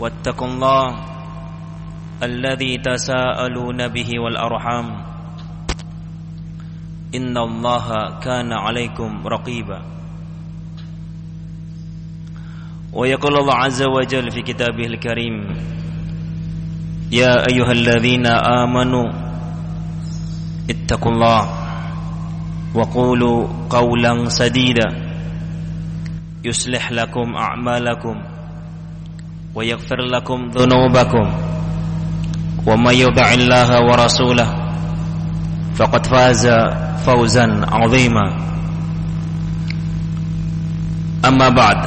واتقوا الله الذي تساءلون به والأرحام. إن الله كان عليكم رقيبا. ويقول الله عز وجل في كتابه الكريم يا أيها الذين آمنوا اتقوا الله وقولوا قولا سديدا. يصلح لكم أعمالكم. ويغفر لكم ذنوبكم ومن يطع الله ورسوله فقد فاز فوزا عظيما. أما بعد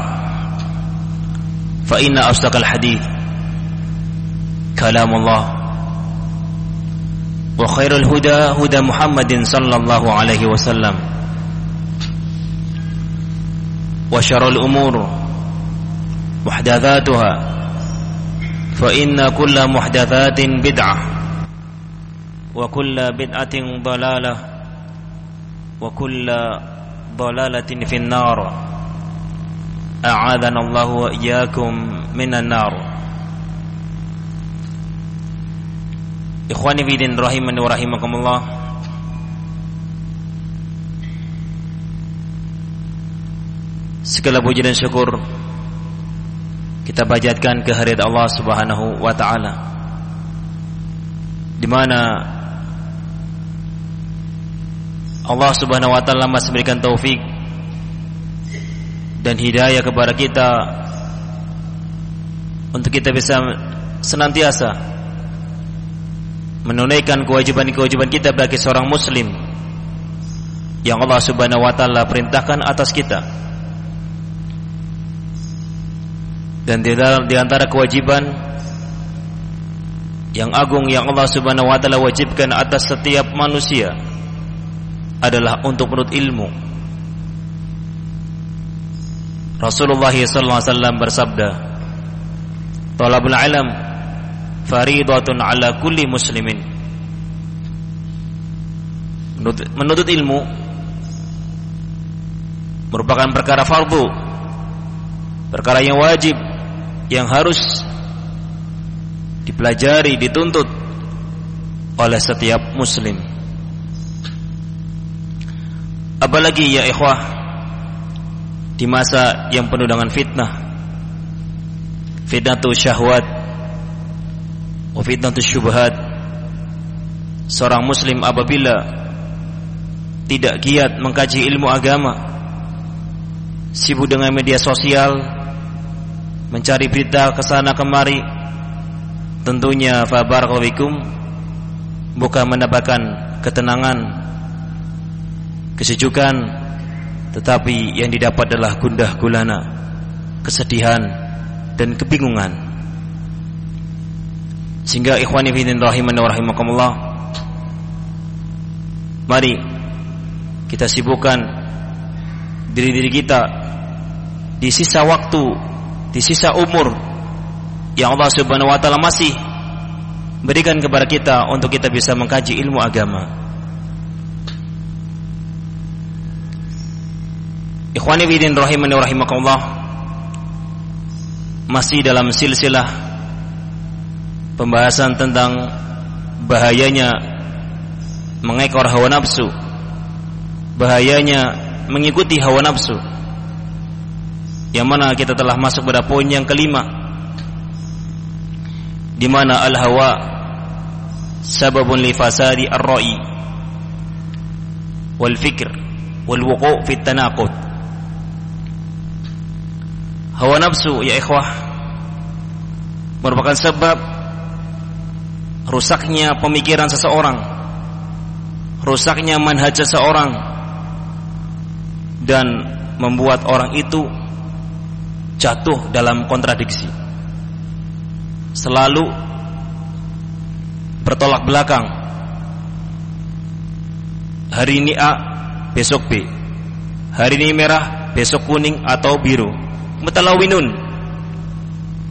فإن أصدق الحديث كلام الله وخير الهدى هدى محمد صلى الله عليه وسلم وشر الأمور محدثاتها. فإن كل محدثات بدعة وكل بدعة ضلالة وكل ضلالة في النار. أعاذنا الله وإياكم من النار. Ikhwani bidin rahimani wa rahimakumullah Segala puji dan syukur kita panjatkan kehadirat Allah Subhanahu wa taala di mana Allah Subhanahu wa taala masih memberikan taufik dan hidayah kepada kita untuk kita bisa senantiasa menunaikan kewajiban-kewajiban kita bagi seorang muslim yang Allah Subhanahu wa taala perintahkan atas kita. Dan di antara kewajiban yang agung yang Allah Subhanahu wa taala wajibkan atas setiap manusia adalah untuk menurut ilmu. Rasulullah sallallahu alaihi wasallam bersabda, "Talabul ilm faridatun ala kulli muslimin." Menuntut, menuntut ilmu merupakan perkara fardu, perkara yang wajib yang harus dipelajari, dituntut oleh setiap muslim. Apalagi ya ikhwah di masa yang penuh dengan fitnah. Fitnah syahwat wa fitnah syubhat. Seorang muslim apabila tidak giat mengkaji ilmu agama, sibuk dengan media sosial, mencari berita ke sana kemari. Tentunya fa barakallahu bukan mendapatkan ketenangan kesejukan tetapi yang didapat adalah gundah gulana kesedihan dan kebingungan. Sehingga ikhwani fillah rahimani wa rahimakumullah mari kita sibukkan diri-diri kita di sisa waktu di sisa umur yang Allah Subhanahu wa taala masih berikan kepada kita untuk kita bisa mengkaji ilmu agama. Ikhwani bidin rahimani rahimakumullah masih dalam silsilah pembahasan tentang bahayanya mengekor hawa nafsu bahayanya mengikuti hawa nafsu yang mana kita telah masuk pada poin yang kelima. Di mana al-hawa sababun li fasadi ar-ra'i wal fikr wal wuqu' fi tanaqud hawa nafsu ya ikhwah merupakan sebab rusaknya pemikiran seseorang rusaknya manhaj seseorang dan membuat orang itu jatuh dalam kontradiksi. Selalu bertolak belakang. Hari ini A, besok B. Hari ini merah, besok kuning atau biru. Mutalawinun.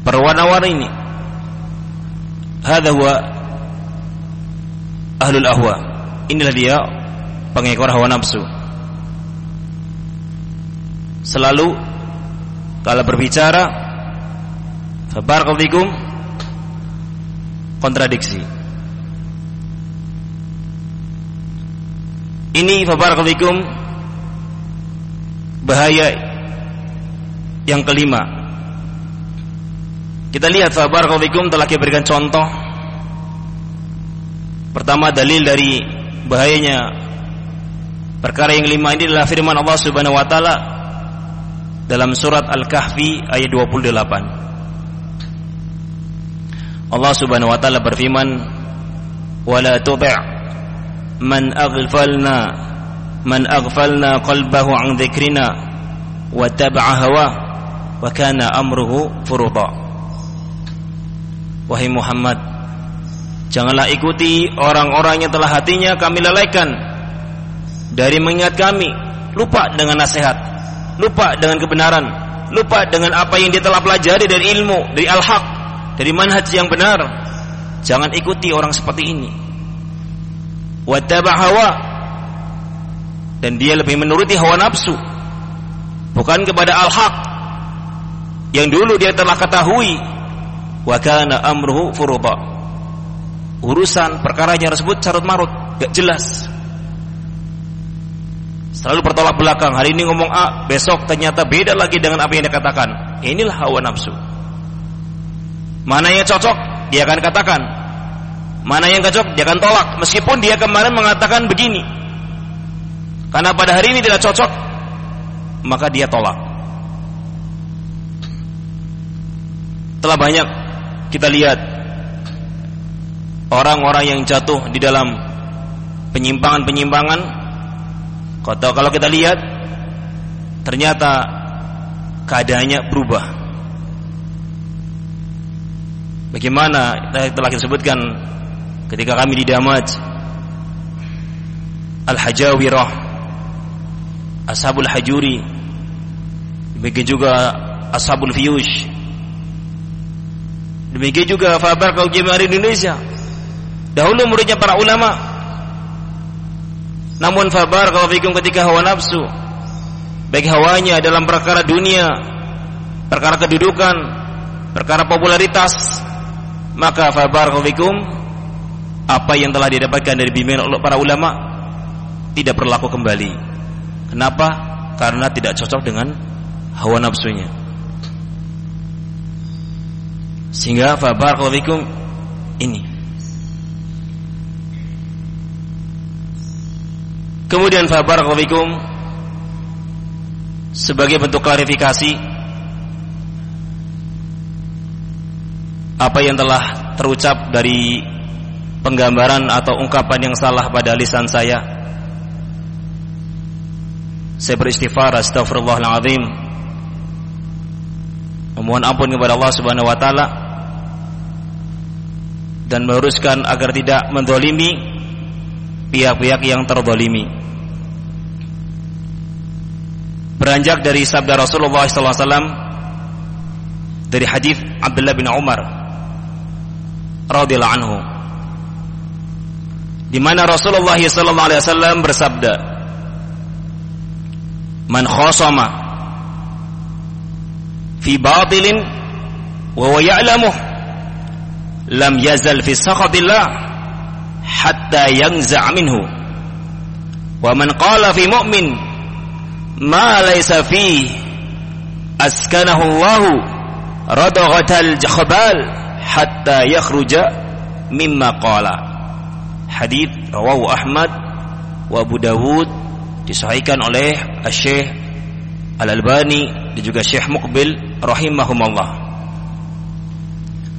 Berwarna-warni. Hadza huwa ahlul ahwa. Inilah dia pengekor hawa nafsu. Selalu kalau berbicara Fabarakallahu kontradiksi. Ini fabarakallahu bahaya yang kelima. Kita lihat fabarakallahu telah kita berikan contoh. Pertama dalil dari bahayanya perkara yang kelima ini adalah firman Allah Subhanahu wa taala dalam surat Al-Kahfi ayat 28. Allah Subhanahu wa taala berfirman wala tuti' man aghfalna man aghfalna qalbahu an dzikrina wa tabi'a hawa wa kana amruhu furuta Wahai Muhammad janganlah ikuti orang-orang yang telah hatinya kami lalaikan. Dari mengingat kami lupa dengan nasihat lupa dengan kebenaran. Lupa dengan apa yang dia telah pelajari dari ilmu dari al-haq dari manhaj yang benar. Jangan ikuti orang seperti ini. Wattaba hawa. Dan dia lebih menuruti hawa nafsu. Bukan kepada al-haq. Yang dulu dia telah ketahui. Wa kana amruhu furuba urusan perkaranya tersebut carut marut gak jelas selalu bertolak belakang hari ini ngomong A besok ternyata beda lagi dengan apa yang dia katakan inilah hawa nafsu Mana yang cocok, dia akan katakan. Mana yang cocok, dia akan tolak. Meskipun dia kemarin mengatakan begini. Karena pada hari ini tidak cocok, maka dia tolak. Telah banyak kita lihat orang-orang yang jatuh di dalam penyimpangan-penyimpangan. Kalau kita lihat, ternyata keadaannya berubah. Bagaimana telah kita sebutkan ketika kami di Damaj? Al-Hajawirah Ashabul Hajuri Demikian juga Ashabul Fiyush Demikian juga Fabar kau Jemaah Indonesia. Dahulu muridnya para ulama Namun Fabar kalau fikum ketika hawa nafsu Baik hawanya dalam perkara dunia Perkara kedudukan Perkara popularitas maka fabarakallahu apa yang telah didapatkan dari bimbingan para ulama tidak berlaku kembali. Kenapa? Karena tidak cocok dengan hawa nafsunya. Sehingga fabarakallahu ini. Kemudian fabarakallahu sebagai bentuk klarifikasi apa yang telah terucap dari penggambaran atau ungkapan yang salah pada lisan saya saya beristighfar astagfirullahaladzim memohon ampun kepada Allah subhanahu wa ta'ala dan meluruskan agar tidak mendolimi pihak-pihak yang terdolimi beranjak dari sabda Rasulullah SAW dari hadis Abdullah bin Umar radhiyallahu anhu di mana Rasulullah wasallam bersabda Man khasama fi batilin wa huwa ya'lamu lam yazal fi sakhatillah hatta yanza' minhu. Wa man qala fi mu'min ma laysa fi askanahu Allah radaghatal jakhbal hatta yakhruja mimma qala. Hadis rawahu Ahmad wa Abu Dawud disahihkan oleh Syekh Al-Albani dan juga Syekh Muqbil rahimahumullah.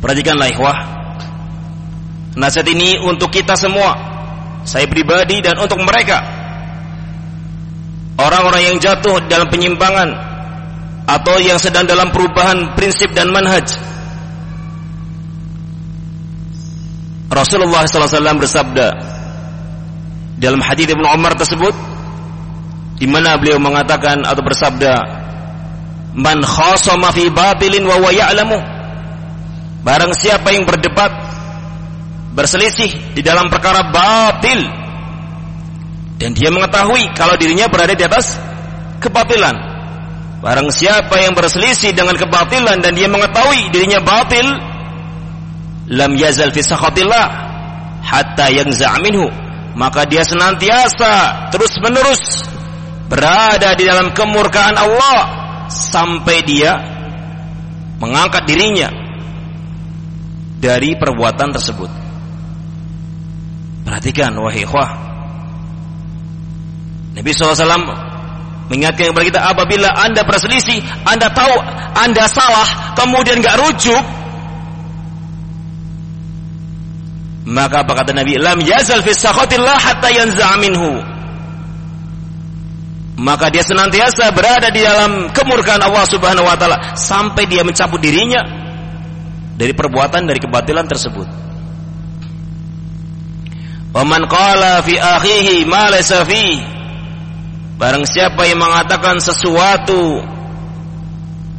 Perhatikanlah ikhwah. Nasihat ini untuk kita semua. Saya pribadi dan untuk mereka. Orang-orang yang jatuh dalam penyimpangan atau yang sedang dalam perubahan prinsip dan manhaj. Rasulullah SAW bersabda dalam hadis Ibnu Umar tersebut di mana beliau mengatakan atau bersabda man khasama fi batilin wa ya'lamu. Barang siapa yang berdebat berselisih di dalam perkara batil dan dia mengetahui kalau dirinya berada di atas kebatilan Barang siapa yang berselisih dengan kebatilan dan dia mengetahui dirinya batil, lam yazal fi hatta yanza' minhu. Maka dia senantiasa terus-menerus berada di dalam kemurkaan Allah sampai dia mengangkat dirinya dari perbuatan tersebut. Perhatikan wahai ikhwah. Nabi SAW Mengingatkan kepada kita apabila anda berselisih, anda tahu anda salah, kemudian nggak rujuk, maka apa kata Nabi? Lam yazal fi hatta yanza' minhu. Maka dia senantiasa berada di dalam kemurkaan Allah Subhanahu wa taala sampai dia mencabut dirinya dari perbuatan dari kebatilan tersebut. Wa man qala fi akhihi ma laysa Barang siapa yang mengatakan sesuatu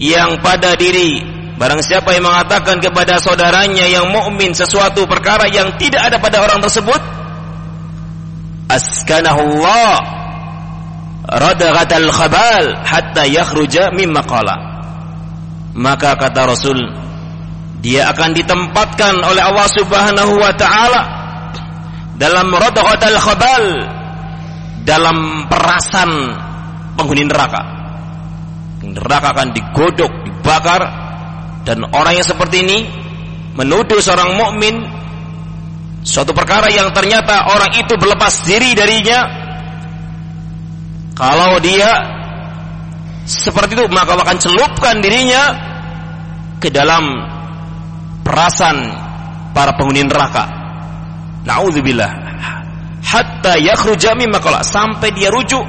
yang pada diri Barang siapa yang mengatakan kepada saudaranya yang mukmin sesuatu perkara yang tidak ada pada orang tersebut askanahullah radghatal khabal hatta yakhruja mimma qala maka kata Rasul dia akan ditempatkan oleh Allah Subhanahu wa taala dalam radghatal khabal dalam perasan penghuni neraka. Neraka akan digodok, dibakar dan orang yang seperti ini menuduh seorang mukmin suatu perkara yang ternyata orang itu berlepas diri darinya kalau dia seperti itu maka akan celupkan dirinya ke dalam perasan para penghuni neraka. Nauzubillah hatta yakhruja mimma sampai dia rujuk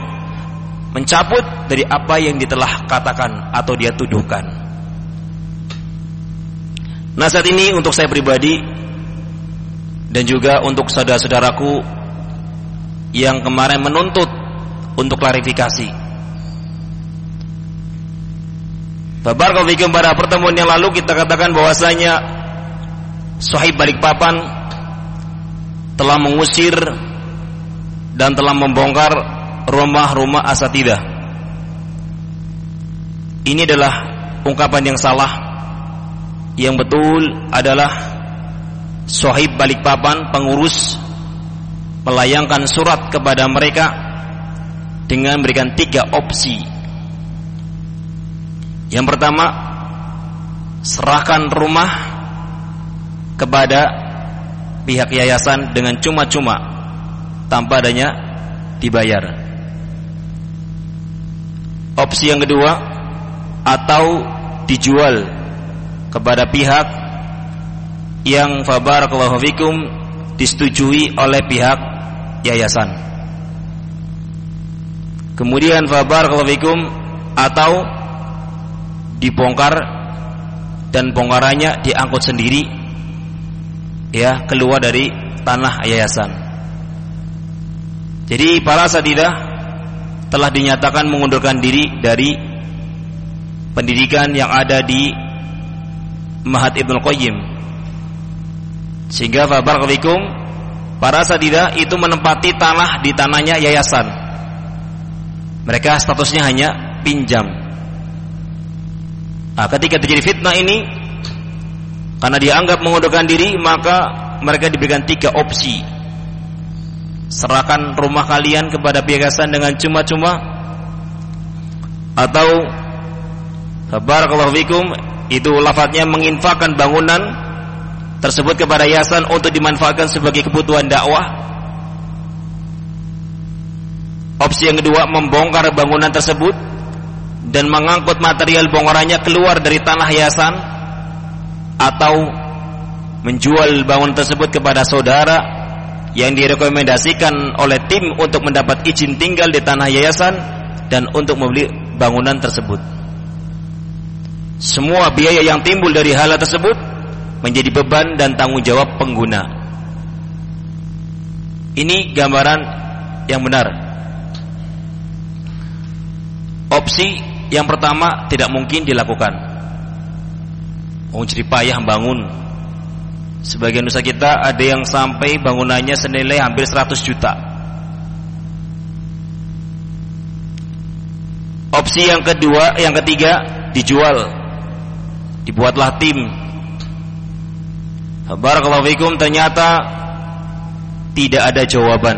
mencabut dari apa yang dia telah katakan atau dia tuduhkan. Nah saat ini untuk saya pribadi dan juga untuk saudara-saudaraku yang kemarin menuntut untuk klarifikasi. Barakallahu pada pertemuan yang lalu kita katakan bahwasanya Sahib Balikpapan telah mengusir dan telah membongkar rumah-rumah asatidah. Ini adalah ungkapan yang salah. Yang betul adalah Sohib Balikpapan pengurus melayangkan surat kepada mereka dengan memberikan tiga opsi. Yang pertama, serahkan rumah kepada pihak yayasan dengan cuma-cuma tanpa adanya dibayar. Opsi yang kedua atau dijual kepada pihak yang fabarakallahu fikum disetujui oleh pihak yayasan. Kemudian fabarakallahu fikum atau dibongkar dan bongkarannya diangkut sendiri ya keluar dari tanah yayasan. Jadi para sadidah telah dinyatakan mengundurkan diri dari pendidikan yang ada di Mahat Ibnu Qayyim. Sehingga fabarakalaikum para sadidah itu menempati tanah di tanahnya yayasan. Mereka statusnya hanya pinjam. Nah, ketika terjadi fitnah ini karena dianggap mengundurkan diri maka mereka diberikan tiga opsi serahkan rumah kalian kepada yayasan dengan cuma-cuma. Atau barakallahu fikum itu lafadznya menginfakkan bangunan tersebut kepada yayasan untuk dimanfaatkan sebagai kebutuhan dakwah. Opsi yang kedua membongkar bangunan tersebut dan mengangkut material bongkarannya keluar dari tanah yayasan atau menjual bangunan tersebut kepada saudara yang direkomendasikan oleh tim untuk mendapat izin tinggal di tanah yayasan dan untuk membeli bangunan tersebut. Semua biaya yang timbul dari hal tersebut menjadi beban dan tanggung jawab pengguna. Ini gambaran yang benar. Opsi yang pertama tidak mungkin dilakukan. Mau payah bangun Sebagian usaha kita ada yang sampai bangunannya senilai hampir 100 juta. Opsi yang kedua, yang ketiga dijual. Dibuatlah tim. Barakallahu fikum ternyata tidak ada jawaban.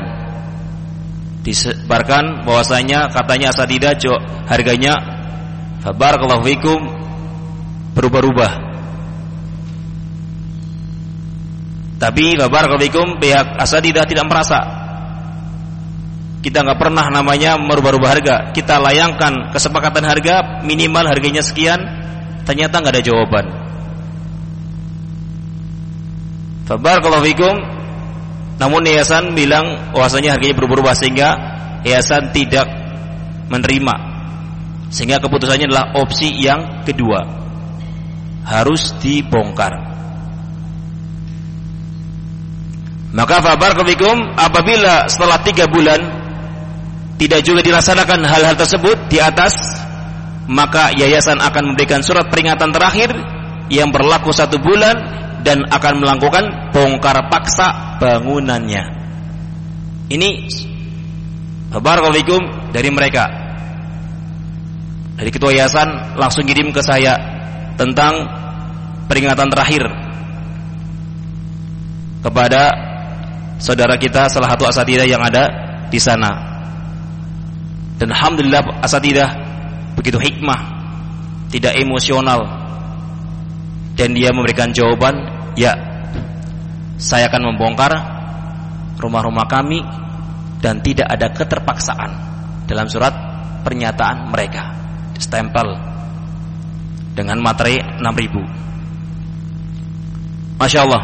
Disebarkan bahwasanya katanya asatidah harganya barakallahu fikum berubah-ubah. Tapi barakallahu fikum pihak asatidah tidak merasa kita nggak pernah namanya merubah-rubah harga. Kita layangkan kesepakatan harga minimal harganya sekian, ternyata nggak ada jawaban. kalau fikum. Namun yayasan bilang bahwasanya harganya berubah-ubah sehingga yayasan tidak menerima. Sehingga keputusannya adalah opsi yang kedua. Harus dibongkar. Maka fabar fikum apabila setelah tiga bulan tidak juga dilaksanakan hal-hal tersebut di atas maka yayasan akan memberikan surat peringatan terakhir yang berlaku satu bulan dan akan melakukan bongkar paksa bangunannya. Ini Barakallahu dari mereka. Dari ketua yayasan langsung kirim ke saya tentang peringatan terakhir kepada saudara kita salah satu asatidah yang ada di sana. Dan alhamdulillah asatidah begitu hikmah, tidak emosional. Dan dia memberikan jawaban, ya saya akan membongkar rumah-rumah kami dan tidak ada keterpaksaan dalam surat pernyataan mereka. Stempel dengan materi 6000 Masya Allah.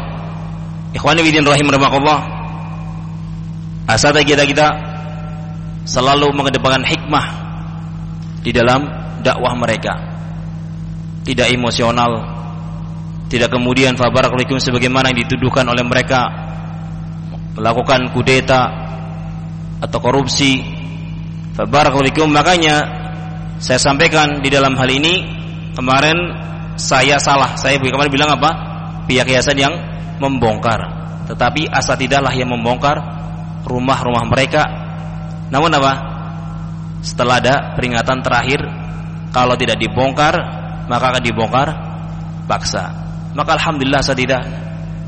Ikhwani bidin rahim Asal kita kita selalu mengedepankan hikmah di dalam dakwah mereka. Tidak emosional, tidak kemudian fabarakalaikum sebagaimana yang dituduhkan oleh mereka melakukan kudeta atau korupsi. Fabarakalaikum makanya saya sampaikan di dalam hal ini kemarin saya salah. Saya kemarin bilang apa? Pihak yayasan yang membongkar. Tetapi asatidahlah yang membongkar rumah-rumah mereka namun apa? Setelah ada peringatan terakhir kalau tidak dibongkar maka akan dibongkar paksa. Maka alhamdulillah saya tidak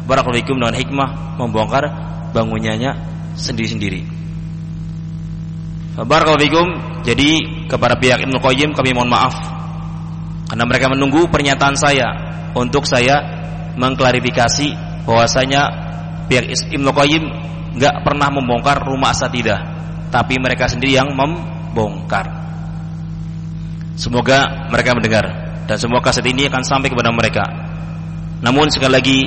barakallahu dengan hikmah membongkar bangunannya sendiri-sendiri. Barakallahu Jadi kepada pihak Ibnu Qayyim kami mohon maaf karena mereka menunggu pernyataan saya untuk saya mengklarifikasi bahwasanya pihak Ibnu Qayyim nggak pernah membongkar rumah asatidah tapi mereka sendiri yang membongkar. Semoga mereka mendengar dan semua kaset ini akan sampai kepada mereka. Namun sekali lagi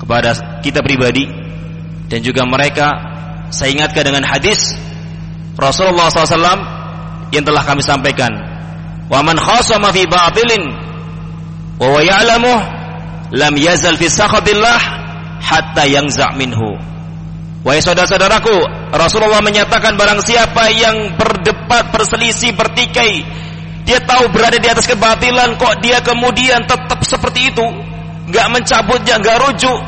kepada kita pribadi dan juga mereka saya ingatkan dengan hadis Rasulullah SAW yang telah kami sampaikan. Wa man khasama fi batilin wa wa ya'lamu lam yazal fi sakhatillah hatta yangza' minhu. Wahai saudara-saudaraku, Rasulullah menyatakan barang siapa yang berdebat, berselisih, bertikai, dia tahu berada di atas kebatilan, kok dia kemudian tetap seperti itu, nggak mencabutnya, nggak rujuk,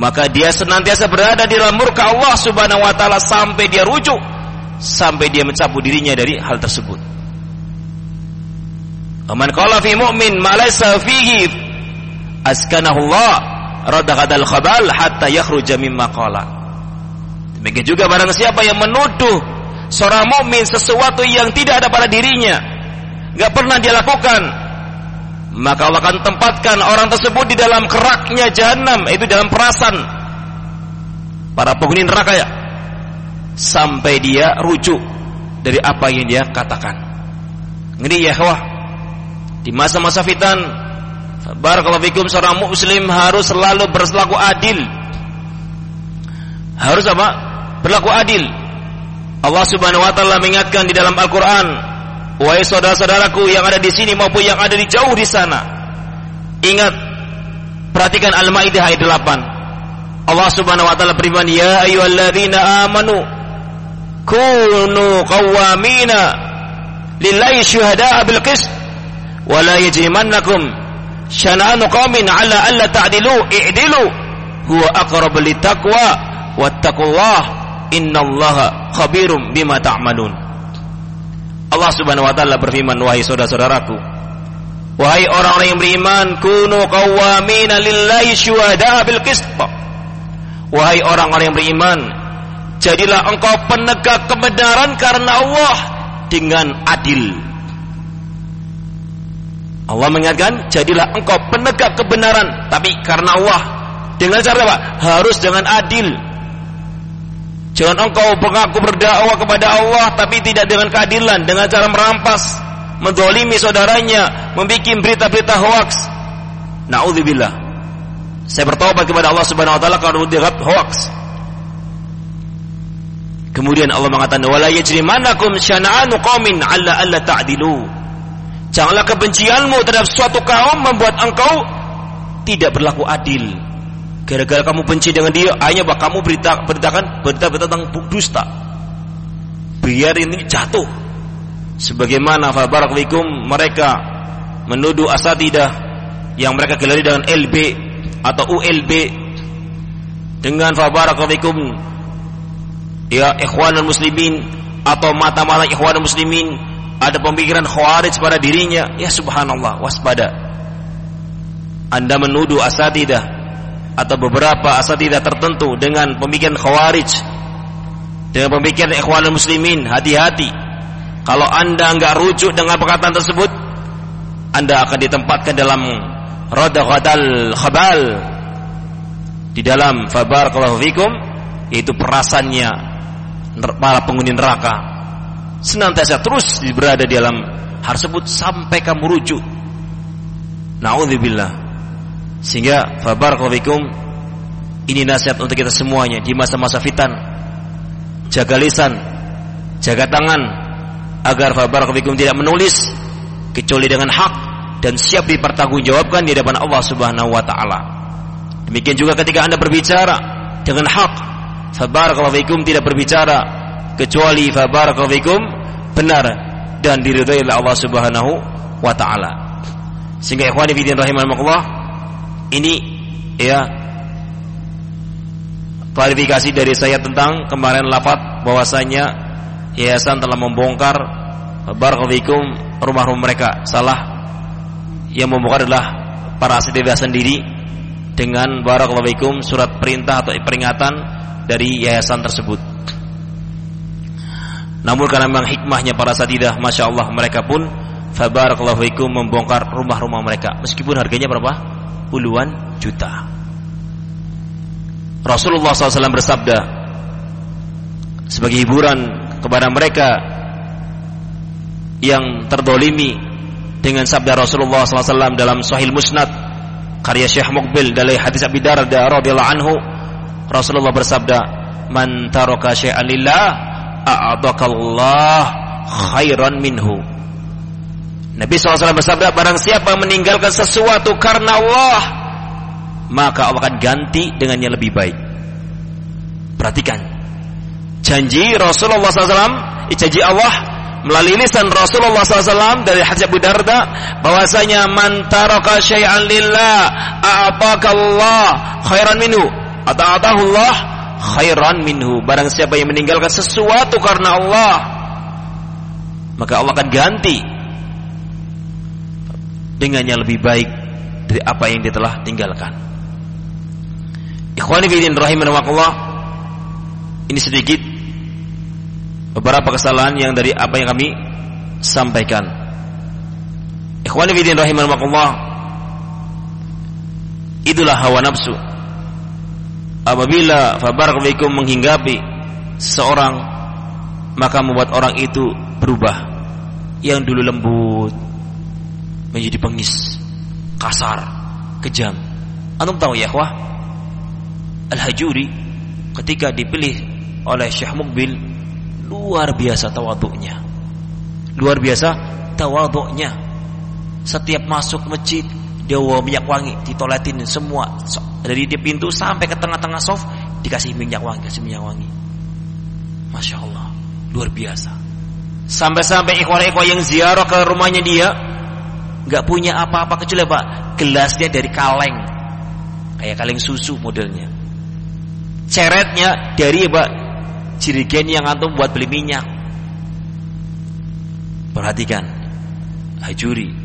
maka dia senantiasa berada di dalam murka Allah Subhanahu wa taala sampai dia rujuk, sampai dia mencabut dirinya dari hal tersebut. Aman qala fi mu'min ma laysa fihi askanahu Allah radaqadal khabal hatta yakhruja mimma qala. Demikian juga barang siapa yang menuduh seorang mukmin sesuatu yang tidak ada pada dirinya, enggak pernah dia lakukan, maka Allah akan tempatkan orang tersebut di dalam keraknya jahanam, itu dalam perasan para penghuni neraka ya. Sampai dia rujuk dari apa yang dia katakan. Ngeri ya, wah. Di masa-masa fitan Barakallahu fikum seorang muslim harus selalu berlaku adil. Harus apa? Berlaku adil. Allah Subhanahu wa taala mengingatkan di dalam Al-Qur'an, "Wahai saudara-saudaraku yang ada di sini maupun yang ada di jauh di sana, ingat perhatikan Al-Maidah ayat 8. Allah Subhanahu wa taala berfirman, "Ya ayyuhalladzina amanu kunu qawwamina lillahi syuhada'a bil qist wa syana'anu qaumin ala alla ta'dilu i'dilu. Huwa aqrabu littaqwa wattaqullah. Innallaha khabirum bima ta'malun. Allah Subhanahu wa taala berfirman wahai saudara-saudaraku wahai orang-orang yang beriman kunu qawwamina lillahi syuhada bil qist. Wahai orang-orang yang beriman jadilah engkau penegak kebenaran karena Allah dengan adil Allah mengingatkan jadilah engkau penegak kebenaran tapi karena Allah dengan cara apa? Harus dengan adil. Jangan engkau mengaku berdakwah kepada Allah tapi tidak dengan keadilan, dengan cara merampas, mendolimi saudaranya, membuat berita-berita hoax. Nauzubillah. Saya bertobat kepada Allah Subhanahu wa taala kalau dianggap hoax. Kemudian Allah mengatakan wala yajrimanakum syana'anu qaumin alla alla ta'dilu. Janganlah kebencianmu terhadap suatu kaum membuat engkau tidak berlaku adil. Gara-gara kamu benci dengan dia, hanya bah kamu berita beritakan berita-berita tentang dusta. Biar ini jatuh. Sebagaimana fabarakalaikum mereka menuduh asatidah yang mereka gelari dengan LB atau ULB dengan fabarakalaikum ya ikhwanul muslimin atau mata-mata ikhwanul muslimin ada pemikiran khawarij pada dirinya. Ya subhanallah waspada. Anda menuduh asatidah atau beberapa asatidah tertentu dengan pemikiran khawarij. Dengan pemikiran ikhwanul muslimin hati-hati. Kalau anda enggak rujuk dengan perkataan tersebut anda akan ditempatkan dalam roda ghadal khabal. Di dalam fabar kalau fikum yaitu perasannya para penghuni neraka senantiasa terus berada di dalam hal tersebut sampai kamu rujuk naudzubillah sehingga fabarakallahu ini nasihat untuk kita semuanya di masa-masa fitan. Jaga lisan, jaga tangan agar fabarakallahu tidak menulis kecuali dengan hak dan siap dipertanggungjawabkan di hadapan Allah Subhanahu wa taala. Demikian juga ketika Anda berbicara dengan hak, fabarakallahu tidak berbicara kecuali fabarakallahu benar dan diridhai oleh Allah Subhanahu wa taala. Sehingga ikhwani fillah rahimakumullah ini ya klarifikasi dari saya tentang kemarin lafat bahwasanya yayasan telah membongkar barakallahu rumah-rumah mereka. Salah yang membongkar adalah para asatidah sendiri dengan barakallahu surat perintah atau peringatan dari yayasan tersebut. Namun karena memang hikmahnya para asatidah, masya Allah mereka pun fabarakallahu membongkar rumah-rumah mereka meskipun harganya berapa? puluhan juta. Rasulullah SAW bersabda sebagai hiburan kepada mereka yang terdolimi dengan sabda Rasulullah SAW dalam Sahih Musnad karya Syekh Mukbil dari hadis Abi Darda radhiyallahu anhu Rasulullah bersabda man taraka syai'an lillah a'adakallah khairan minhu. Nabi SAW bersabda barang siapa meninggalkan sesuatu karena Allah maka Allah akan ganti dengan yang lebih baik. Perhatikan. Janji Rasulullah SAW janji Allah melalui lisan Rasulullah SAW dari hadis Abu Darda bahwasanya man taraka syai'an lillah Allah khairan minhu. Atau Allah khairan minhu barang siapa yang meninggalkan sesuatu karena Allah maka Allah akan ganti dengan yang lebih baik dari apa yang dia telah tinggalkan. Ikhwani fillah rahimakumullah. Ini sedikit beberapa kesalahan yang dari apa yang kami sampaikan. Ikhwani fillah rahimakumullah. Itulah hawa nafsu. Apabila fabarakalaikum menghinggapi seorang maka membuat orang itu berubah yang dulu lembut menjadi pengis, kasar, kejam. Antum tahu ya, wah? Al-Hajuri ketika dipilih oleh Syekh Mukbil luar biasa tawaduknya. Luar biasa tawaduknya. Setiap masuk masjid dia bawa minyak wangi, ditoletin semua. Dari di pintu sampai ke tengah-tengah sof dikasih minyak wangi, kasih minyak wangi. Masya Allah, luar biasa. Sampai-sampai ikhwan-ikhwan yang ziarah ke rumahnya dia nggak punya apa-apa kecuali apa gelasnya dari kaleng. Kayak kaleng susu modelnya. Ceretnya dari apa jirigen yang antum buat beli minyak. Perhatikan Hajuri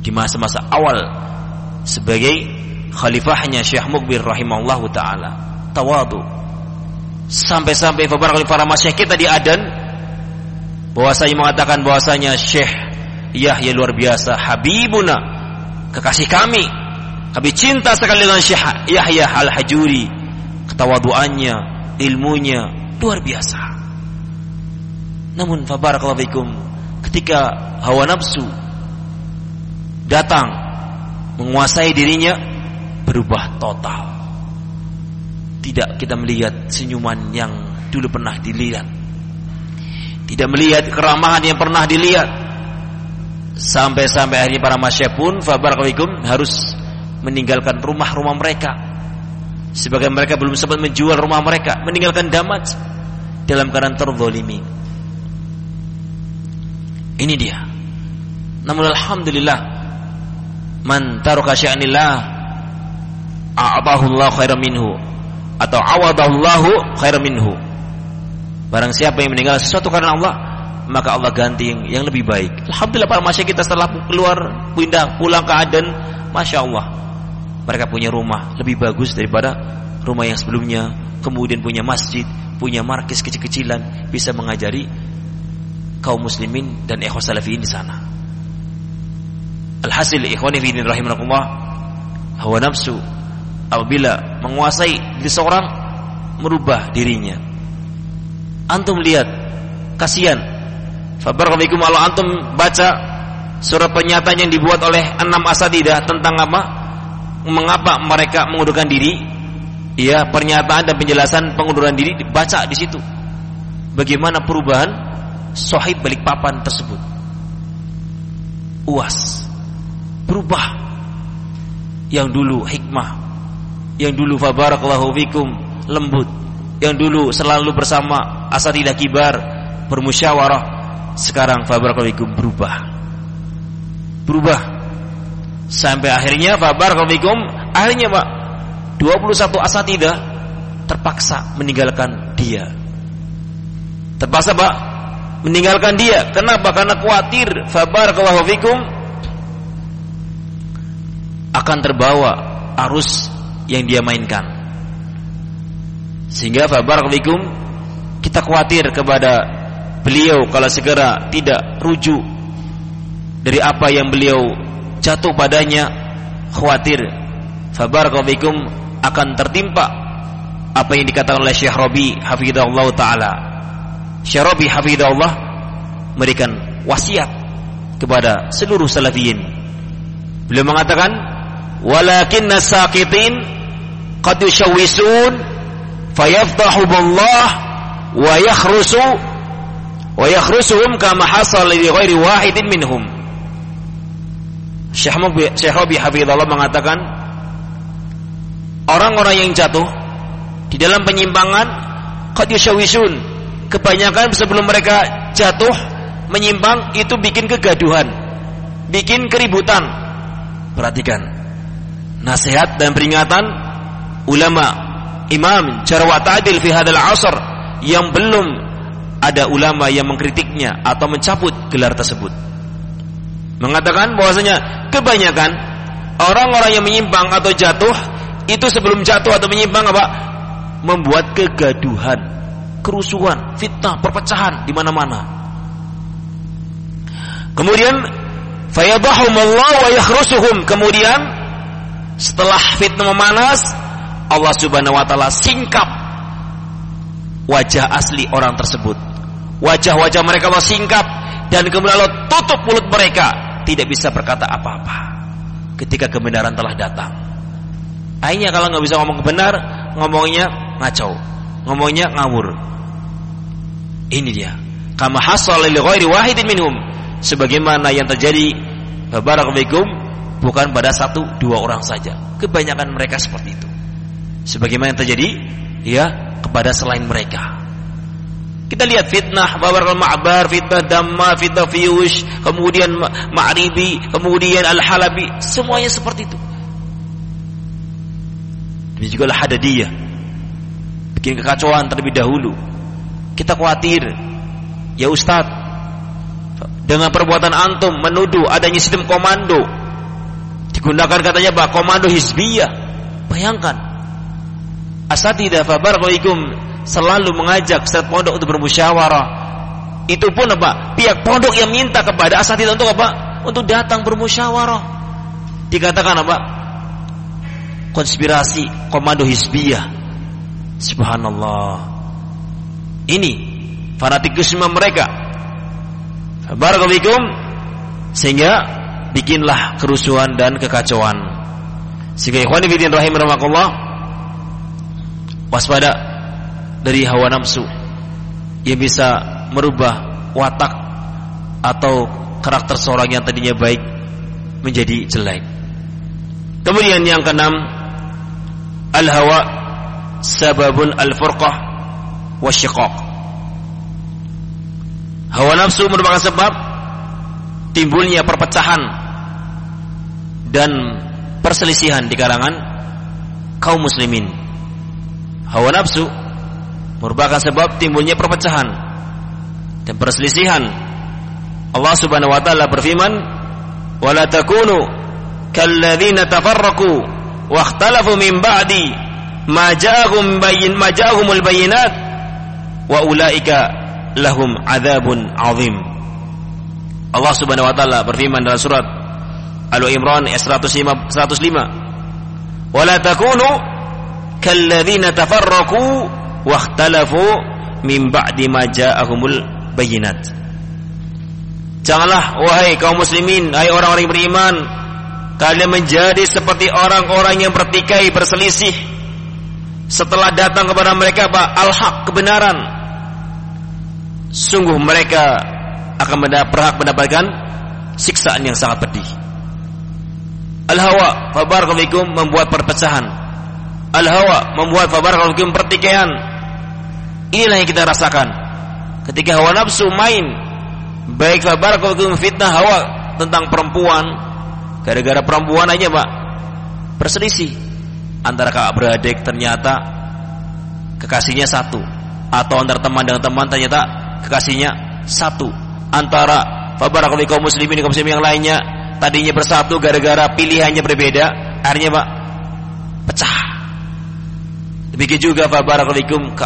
di masa-masa awal sebagai khalifahnya Syekh Mukbir rahimahullahu taala. Tawadu. Sampai-sampai beberapa para masyayikh kita di Adan bahwasanya mengatakan bahwasanya Syekh Yahya luar biasa, habibuna, kekasih kami. Kami cinta sekali dengan Syekh Yahya Al-Hajuri. Ketawaduannya, ilmunya luar biasa. Namun fabarakallahu ketika hawa nafsu datang menguasai dirinya berubah total. Tidak kita melihat senyuman yang dulu pernah dilihat. Tidak melihat keramahan yang pernah dilihat. Sampai-sampai akhirnya para masyarakat pun fabarakallahu harus meninggalkan rumah-rumah mereka. Sebagai mereka belum sempat menjual rumah mereka, meninggalkan damat dalam keadaan terzalimi. Ini dia. Namun alhamdulillah man taraka sya'nillah a'tahu khairan minhu atau awadahu Allah khairan minhu. Barang siapa yang meninggal sesuatu karena Allah, maka Allah ganti yang, yang lebih baik. Alhamdulillah para masyarakat kita setelah keluar pindah pulang ke Aden, masya Allah mereka punya rumah lebih bagus daripada rumah yang sebelumnya. Kemudian punya masjid, punya markis kecil-kecilan, bisa mengajari kaum muslimin dan ikhwas salafiyin di sana. Alhasil ikhwani fi din rahimakumullah hawa nafsu apabila menguasai diri seorang merubah dirinya. Antum lihat kasihan. Fabarakallahu kalau antum baca surat pernyataan yang dibuat oleh enam asadidah tentang apa? Mengapa mereka mengundurkan diri? Ya, pernyataan dan penjelasan pengunduran diri dibaca di situ. Bagaimana perubahan sahib balik papan tersebut uas berubah. Yang dulu hikmah yang dulu fabarakallahu fikum lembut yang dulu selalu bersama asatidah kibar bermusyawarah sekarang fabarakallahu fikum berubah. Berubah. Sampai akhirnya fabarakallahu fikum akhirnya Pak 21 asatidah terpaksa meninggalkan dia. Terpaksa Pak meninggalkan dia. Kenapa? Karena khawatir. Fabarakallahu fikum akan terbawa arus yang dia mainkan. Sehingga fabarakallahu fikum kita khawatir kepada beliau kalau segera tidak rujuk dari apa yang beliau jatuh padanya khawatir fabarakallahu fikum akan tertimpa apa yang dikatakan oleh Syekh Rabi hafizahullah taala Syarabi hafidhahullah memberikan wasiat kepada seluruh salafiyin. Beliau mengatakan, "Walakin nasakitin qad yushawwisun fayaftahu billah wa yakhrusu wa yakhrusuhum kama hasal li ghairi wahidin minhum." Syekh Rabi hafidhahullah mengatakan, orang-orang yang jatuh di dalam penyimpangan qad yushawwisun kebanyakan sebelum mereka jatuh menyimpang itu bikin kegaduhan, bikin keributan. Perhatikan nasihat dan peringatan ulama, imam, jarwat adil fi hadal asr yang belum ada ulama yang mengkritiknya atau mencabut gelar tersebut. Mengatakan bahwasanya kebanyakan orang-orang yang menyimpang atau jatuh itu sebelum jatuh atau menyimpang apa? membuat kegaduhan kerusuhan, fitnah, perpecahan di mana-mana. Kemudian fayadahumullah wa yakhrusuhum. Kemudian setelah fitnah memanas, Allah Subhanahu wa taala singkap wajah asli orang tersebut. Wajah-wajah mereka Allah singkap dan kemudian Allah tutup mulut mereka, tidak bisa berkata apa-apa ketika kebenaran telah datang. Akhirnya kalau nggak bisa ngomong kebenar, ngomongnya ngacau, ngomongnya ngawur. Ini dia. Kama hasal li ghairi wahidin minhum. Sebagaimana yang terjadi barakallahu bukan pada satu dua orang saja. Kebanyakan mereka seperti itu. Sebagaimana yang terjadi ya kepada selain mereka. Kita lihat fitnah babar ma'bar, fitnah damma, fitnah fiyush, kemudian ma'ribi, kemudian al-halabi, semuanya seperti itu. Ini juga al-hadadiyah. Bikin kekacauan terlebih dahulu kita khawatir ya Ustaz dengan perbuatan antum menuduh adanya sistem komando digunakan katanya pak komando hizbiyah. Bayangkan. Asatidah fabarqaikum selalu mengajak setiap pondok untuk bermusyawarah. Itu pun apa? Pihak pondok yang minta kepada asatidah untuk apa? Untuk datang bermusyawarah. Dikatakan apa? Konspirasi komando hizbiyah. Subhanallah. Ini fanatikisme mereka. Barakallahu sehingga bikinlah kerusuhan dan kekacauan sehingga ikhwan fillah rahim rahimakumullah waspada dari hawa nafsu yang bisa merubah watak atau karakter seorang yang tadinya baik menjadi jelek. Kemudian yang keenam al-hawa sababun al-furqah wasyiqaq. Hawa nafsu merupakan sebab timbulnya perpecahan dan perselisihan di kalangan kaum muslimin. Hawa nafsu merupakan sebab timbulnya perpecahan dan perselisihan. Allah Subhanahu wa taala berfirman, "Wa la takunu kalladzina tafarraqu wa ikhtalafu min ba'di ma ja'ahum bayyin ma ja'ahumul bayyinat wa ulaika lahum adzabun azim. Allah Subhanahu wa taala berfirman dalam surat Al-Imran ayat 105 105. Wala takunu kalladzina tafarraqu wa ikhtalafu min ba'di ma ja'ahumul bayyinat. Janganlah wahai kaum muslimin, hai orang-orang beriman, kalian menjadi seperti orang-orang yang bertikai berselisih setelah datang kepada mereka al-haq kebenaran sungguh mereka akan berhak mendapatkan siksaan yang sangat pedih. Al-hawa fabarakallahu membuat perpecahan. Al-hawa membuat fabarakallahu pertikaian. Inilah yang kita rasakan ketika hawa nafsu main baik fabarakallahu fitnah hawa tentang perempuan gara-gara perempuan aja Pak berselisih antara kakak beradik ternyata kekasihnya satu atau antara teman dengan teman ternyata kekasihnya satu antara fabarakallahu kaum muslimin kaum muslimin yang lainnya tadinya bersatu gara-gara pilihannya berbeda akhirnya Pak pecah. Demikian juga fabarakallahu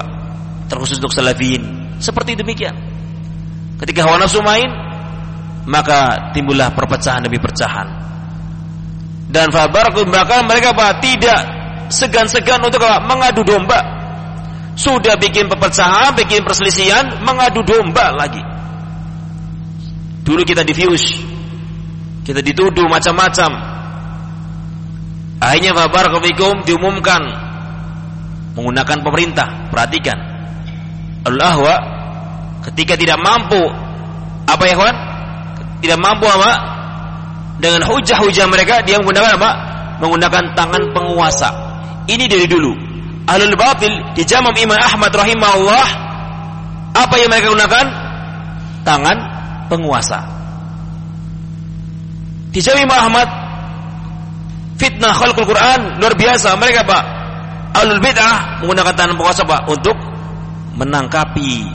terkhusus untuk salafin. Seperti demikian. Ketika hawa nafsu main maka timbullah perpecahan demi perpecahan. Dan fabarakallahu bahkan mereka Pak tidak segan-segan untuk apa? mengadu domba. Sudah bikin perpecahan, bikin perselisihan, mengadu domba lagi. Dulu kita diffuse, kita dituduh macam-macam. Akhirnya Fabarakum diumumkan menggunakan pemerintah. Perhatikan. Allah ketika tidak mampu apa ya kawan? Tidak mampu apa? Dengan hujah-hujah mereka dia menggunakan apa? Menggunakan tangan penguasa. Ini dari dulu ahlul batil di Imam Ahmad rahimahullah apa yang mereka gunakan tangan penguasa di Imam Ahmad fitnah khalqul Quran luar biasa mereka Pak ahlul bid'ah menggunakan tangan penguasa Pak untuk menangkapi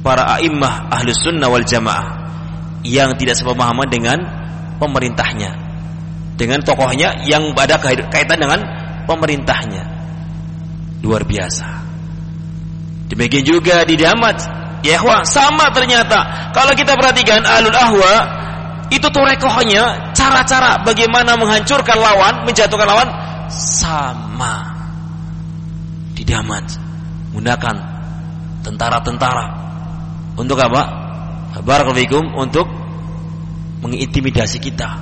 para a'immah ahlus sunnah wal jamaah yang tidak sepemahaman dengan pemerintahnya dengan tokohnya yang ada kaitan dengan pemerintahnya luar biasa. Demikian juga di Damat, Yahwa sama ternyata. Kalau kita perhatikan alul ahwa itu tuh rekohnya cara-cara bagaimana menghancurkan lawan, menjatuhkan lawan sama. Di Damat menggunakan tentara-tentara. Untuk apa? Barakallahu untuk mengintimidasi kita.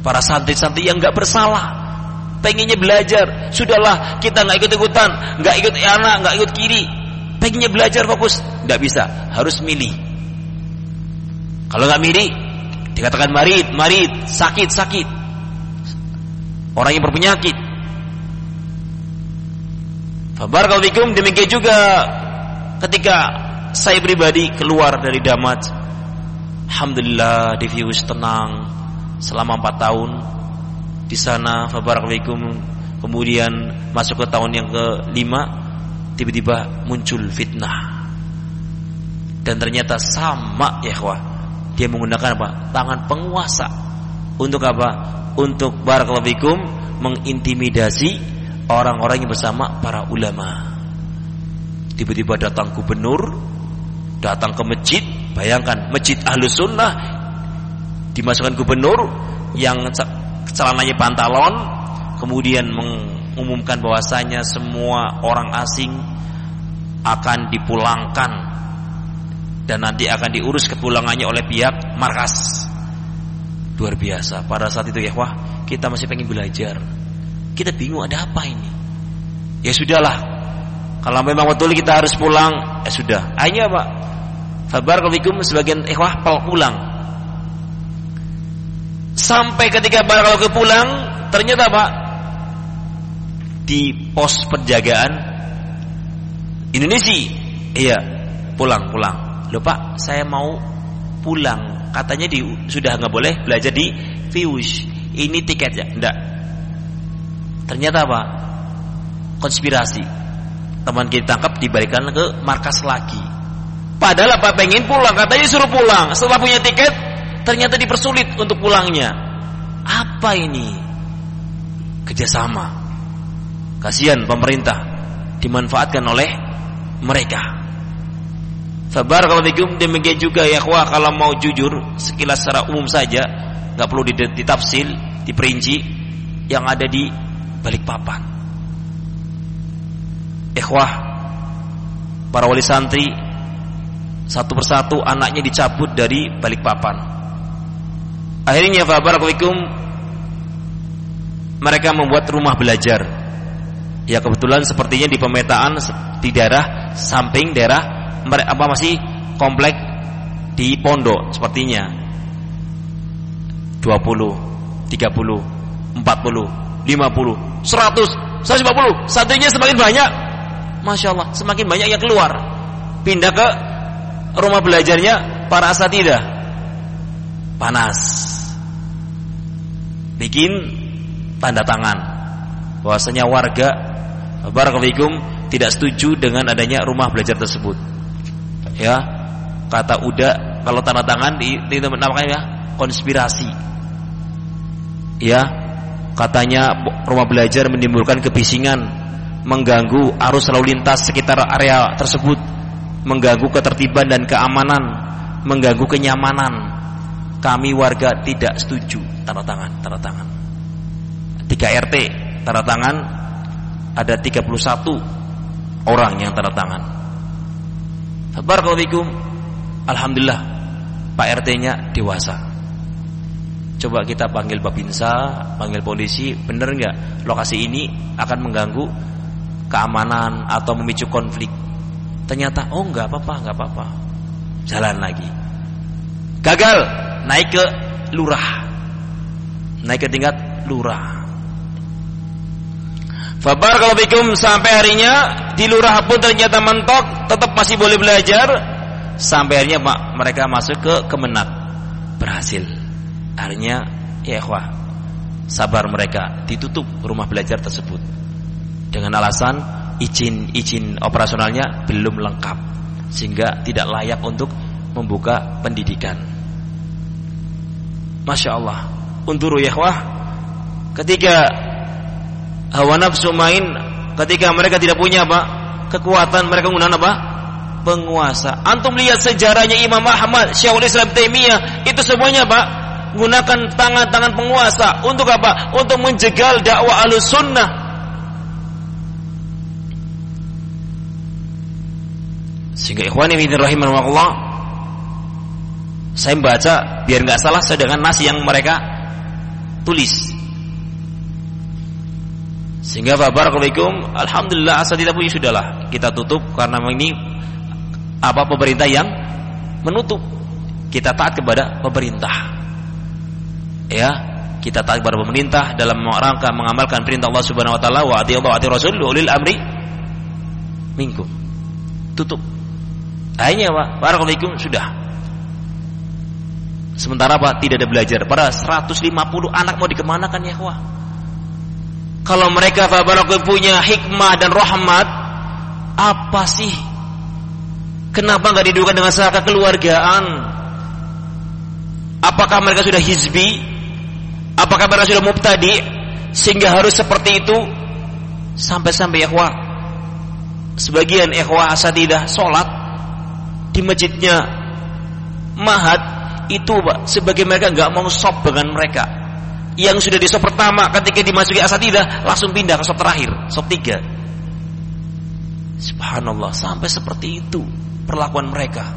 Para santri-santri yang nggak bersalah. Pengennya belajar. Sudahlah kita nggak ikut ikutan nggak ikut anak nggak ikut kiri. Pengennya belajar fokus. Nggak bisa. Harus milih. Kalau nggak milih dikatakan marid marid sakit sakit. Orang yang berpenyakit. Fabarakallahu demikian juga ketika saya pribadi keluar dari Damat. Alhamdulillah Devius tenang selama 4 tahun. Di sana fabarakalaikum kemudian masuk ke tahun yang kelima tiba-tiba muncul fitnah. Dan ternyata sama ya wah dia menggunakan apa? Tangan penguasa. Untuk apa? Untuk barakallahu mengintimidasi orang-orang yang bersama para ulama. Tiba-tiba datang gubernur, datang ke masjid, bayangkan masjid ahlus sunnah dimasukkan gubernur yang celananya pantalon, kemudian mengumumkan bahwasanya semua orang asing akan dipulangkan dan nanti akan diurus kepulangannya oleh pihak markas. Luar biasa. Pada saat itu ya wah kita masih pengen belajar. Kita bingung ada apa ini. Ya sudahlah. Kalau memang betul kita harus pulang, ya sudah. Akhirnya Pak. Fabarakallahu sebagian ikhwah pulang. Sampai ketika barakallahu pulang, ternyata Pak di pos penjagaan Indonesia. Iya, pulang-pulang Loh Pak, saya mau pulang. Katanya di sudah nggak boleh belajar di Fiush. Ini tiket ya? Enggak. Ternyata apa? Konspirasi. Teman kita tangkap dibalikan ke markas lagi. Padahal apa pengen pulang, katanya suruh pulang. Setelah punya tiket, ternyata dipersulit untuk pulangnya. Apa ini? Kerjasama. Kasihan pemerintah dimanfaatkan oleh mereka. Sabar kalau fikum demikian juga ya wah kalau mau jujur sekilas secara umum saja nggak perlu ditafsil, diperinci yang ada di balik papan. Ikhwah para wali santri satu persatu anaknya dicabut dari balik papan. Akhirnya Fabarakalaikum mereka membuat rumah belajar. Ya kebetulan sepertinya di pemetaan di daerah samping daerah apa masih komplek di pondok sepertinya. 20 30 40 50 100 150 santrinya semakin banyak. Masya Allah semakin banyak yang keluar. Pindah ke rumah belajarnya para asatidah panas. Bikin tanda tangan. Bahwasanya warga Barakallahu tidak setuju dengan adanya rumah belajar tersebut ya kata udah kalau tanda tangan di, di namanya ya konspirasi. Ya katanya rumah belajar menimbulkan kebisingan mengganggu arus lalu lintas sekitar area tersebut mengganggu ketertiban dan keamanan mengganggu kenyamanan. Kami warga tidak setuju. Tanda tangan tanda tangan. 3 RT tanda tangan. Ada 31 orang yang tanda tangan Barakallahu Alhamdulillah Pak RT-nya dewasa. Coba kita panggil Babinsa, panggil polisi, bener nggak lokasi ini akan mengganggu keamanan atau memicu konflik? Ternyata oh nggak apa-apa, nggak apa-apa. Jalan lagi. Gagal, naik ke lurah. Naik ke tingkat lurah. Fabar kalau bikum sampai harinya di lurah pun ternyata mentok, tetap masih boleh belajar. Sampai harinya pak mereka masuk ke kemenak berhasil. Akhirnya ya ikhwah sabar mereka ditutup rumah belajar tersebut dengan alasan izin izin operasionalnya belum lengkap sehingga tidak layak untuk membuka pendidikan. Masya Allah. Untuk ya ketika hawa nafsu main ketika mereka tidak punya apa? Kekuatan mereka menggunakan apa? Penguasa. Antum lihat sejarahnya Imam Ahmad Syekhul Islam Taimiyah itu semuanya apa? Gunakan tangan-tangan penguasa. Untuk apa? Untuk menjegal dakwah alus sunnah. Sehingga ikhwani bin rahimahullah saya membaca biar nggak salah saya dengan nas yang mereka tulis sehingga barakallahu alhamdulillah asal tidak punya sudahlah kita tutup karena ini apa pemerintah yang menutup. Kita taat kepada pemerintah. Ya, kita taat kepada pemerintah dalam rangka mengamalkan perintah Allah Subhanahu wa taala wa ati Allah wa Rasul ulil amri minkum. Tutup. Akhirnya Pak, barakallahu sudah. Sementara Pak tidak ada belajar. Para 150 anak mau dikemanakan ya, wah? Kalau mereka Fabarakum punya hikmah dan rahmat, apa sih? Kenapa nggak didudukan dengan secara kekeluargaan? Apakah mereka sudah hizbi? Apakah mereka sudah mubtadi? Sehingga harus seperti itu sampai-sampai ikhwah sebagian ikhwah asatidah sholat di masjidnya mahat itu pak sebagai mereka nggak mau sop dengan mereka yang sudah di sop pertama ketika dimasuki asatidah langsung pindah ke sop terakhir sop tiga. Subhanallah sampai seperti itu perlakuan mereka.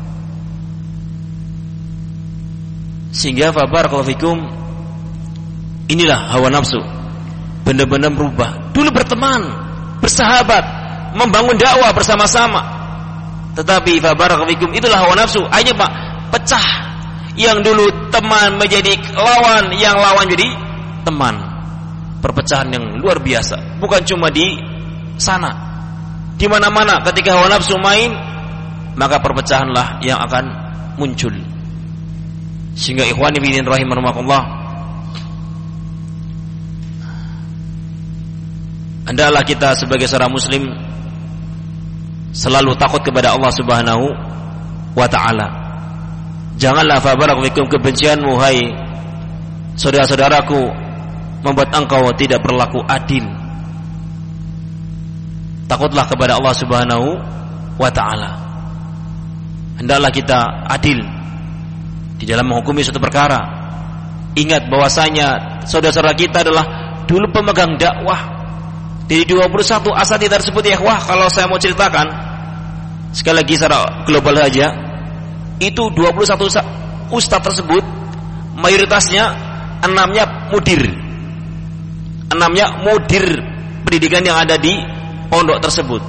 Sehingga fabar fikum inilah hawa nafsu. Benar-benar berubah dulu berteman bersahabat membangun dakwah bersama-sama. Tetapi fabar fikum itulah hawa nafsu. Akhirnya pak pecah. Yang dulu teman menjadi lawan yang lawan jadi teman. Perpecahan yang luar biasa. Bukan cuma di sana. Di mana-mana ketika hawa nafsu main maka perpecahanlah yang akan muncul. Sehingga ikhwani bidin rahimahumullah hendaklah kita sebagai seorang muslim selalu takut kepada Allah Subhanahu wa taala. Janganlah fabarakum kebencianmu hai saudara-saudaraku membuat engkau tidak berlaku adil. Takutlah kepada Allah Subhanahu wa taala. Hendaklah kita adil di dalam menghukumi suatu perkara. Ingat bahwasanya saudara-saudara kita adalah dulu pemegang dakwah. Dari 21 asati tersebut ya wah kalau saya mau ceritakan sekali lagi secara global saja itu 21 ustadz tersebut mayoritasnya enamnya mudir enamnya mudir pendidikan yang ada di pondok tersebut.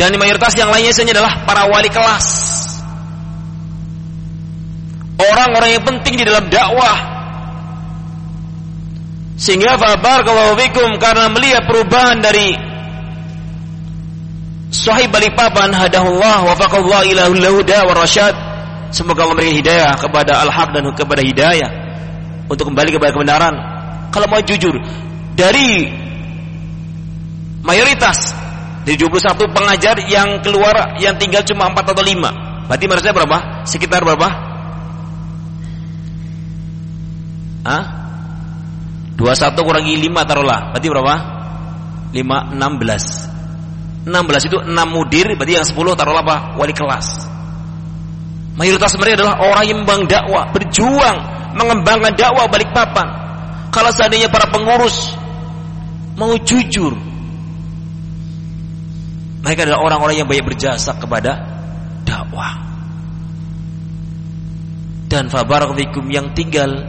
Dan mayoritas yang lainnya adalah para wali kelas. Orang-orang yang penting di dalam dakwah. Sehingga fabar fikum karena melihat perubahan dari Sahih Balikpapan hadahullah wafaqallah ila huda wa rasyad. Semoga Allah memberi hidayah kepada al-haq dan kepada hidayah untuk kembali kepada kebenaran kalau mau jujur dari mayoritas dari 21 pengajar yang keluar yang tinggal cuma 4 atau 5 berarti maksudnya berapa? sekitar berapa? Hah? 21 kurangi 5 taruhlah. Berarti berapa? 5 16. 16 itu 6 mudir, berarti yang 10 taruhlah apa? Wali kelas. Mayoritas mereka adalah orang yang membangun dakwah, berjuang mengembangkan dakwah balik papan. Kalau seandainya para pengurus mau jujur, mereka adalah orang-orang yang banyak berjasa kepada dakwah. Dan fabarakum yang tinggal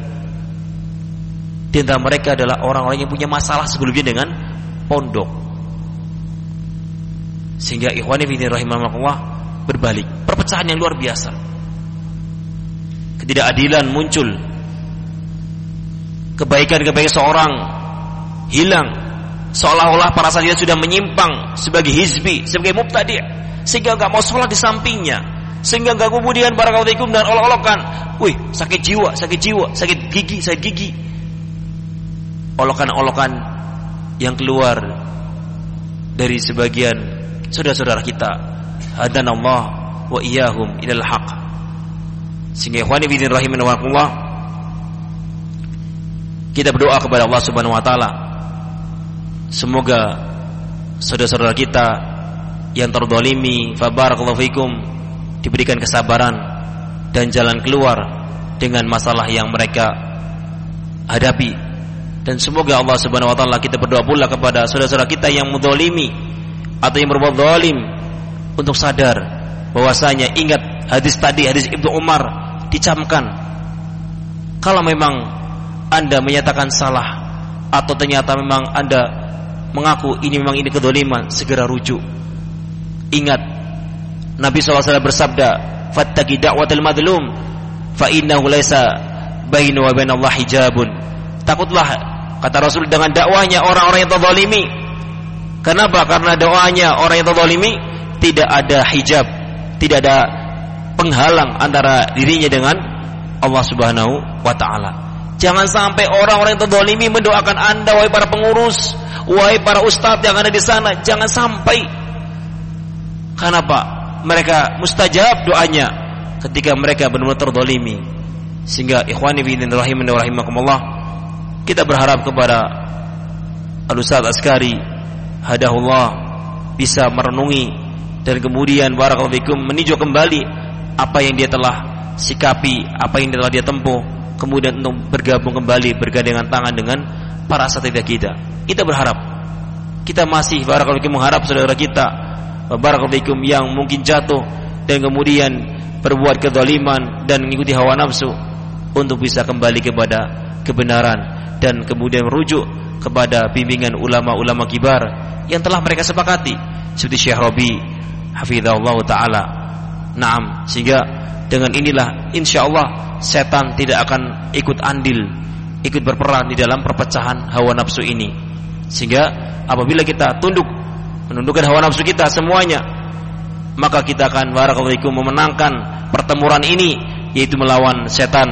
di antara mereka adalah orang-orang yang punya masalah sebelumnya dengan pondok. Sehingga ikhwani fi rahimahullah berbalik, perpecahan yang luar biasa. Ketidakadilan muncul. Kebaikan-kebaikan seorang hilang. Seolah-olah para sahabat sudah menyimpang sebagai hizbi, sebagai mubtadi, sehingga enggak mau sholat di sampingnya, sehingga enggak kemudian para kaum dan olok-olokan, wih sakit jiwa, sakit jiwa, sakit gigi, sakit gigi, olokan-olokan yang keluar dari sebagian saudara-saudara kita. Hadanallah wa iyahum ilal haq. Sehingga ikhwani bidin rahimin wa kita berdoa kepada Allah Subhanahu wa taala. Semoga saudara-saudara kita yang terdolimi fabarakallahu fikum diberikan kesabaran dan jalan keluar dengan masalah yang mereka hadapi. Dan semoga Allah Subhanahu wa taala kita berdoa pula kepada saudara-saudara kita yang mudolimi atau yang berbuat zalim untuk sadar bahwasanya ingat hadis tadi hadis Ibnu Umar dicamkan. Kalau memang Anda menyatakan salah atau ternyata memang Anda mengaku ini memang ini kedoliman segera rujuk ingat Nabi SAW bersabda fattaqi da'watal madlum fa innahu laisa bainahu wa bainallahi hijabun takutlah Kata Rasul dengan dakwahnya orang-orang yang terzalimi. Kenapa? Karena doanya orang yang terzalimi tidak ada hijab, tidak ada penghalang antara dirinya dengan Allah Subhanahu wa taala. Jangan sampai orang-orang yang terzalimi mendoakan Anda wahai para pengurus, wahai para ustadz yang ada di sana, jangan sampai. Kenapa? Mereka mustajab doanya ketika mereka benar-benar terzalimi. Sehingga ikhwani fi rahimin wa rahimakumullah kita berharap kepada Al-Ustaz Askari hadahullah bisa merenungi dan kemudian barakallahu fikum meninjau kembali apa yang dia telah sikapi, apa yang telah dia tempuh, kemudian untuk bergabung kembali bergandengan tangan dengan para asatidah kita. Kita berharap kita masih barakallahu mengharap saudara kita barakallahu yang mungkin jatuh dan kemudian berbuat kezaliman dan mengikuti hawa nafsu untuk bisa kembali kepada kebenaran dan kemudian merujuk kepada bimbingan ulama-ulama kibar yang telah mereka sepakati seperti Syekh Rabi hafizahullah taala. Naam, sehingga dengan inilah insya Allah setan tidak akan ikut andil, ikut berperan di dalam perpecahan hawa nafsu ini. Sehingga apabila kita tunduk menundukkan hawa nafsu kita semuanya, maka kita akan barakallahu memenangkan pertempuran ini yaitu melawan setan,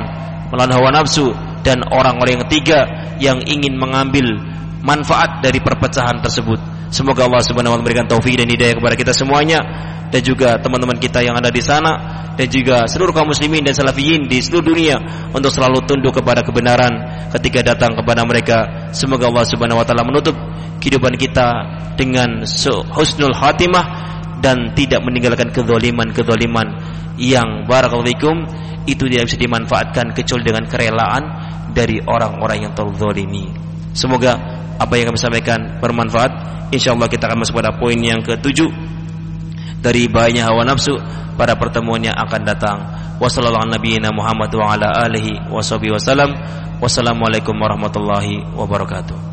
melawan hawa nafsu dan orang-orang yang ketiga yang ingin mengambil manfaat dari perpecahan tersebut. Semoga Allah Subhanahu wa taala memberikan taufik dan hidayah kepada kita semuanya dan juga teman-teman kita yang ada di sana dan juga seluruh kaum muslimin dan salafiyin di seluruh dunia untuk selalu tunduk kepada kebenaran ketika datang kepada mereka. Semoga Allah Subhanahu wa taala menutup kehidupan kita dengan husnul khatimah dan tidak meninggalkan kezaliman-kezaliman yang barakallahu itu tidak bisa dimanfaatkan kecuali dengan kerelaan dari orang-orang yang terzalimi. Semoga apa yang kami sampaikan bermanfaat. Insyaallah kita akan masuk pada poin yang ketujuh dari bahayanya hawa nafsu pada pertemuan yang akan datang. Wassalamualaikum warahmatullahi wabarakatuh.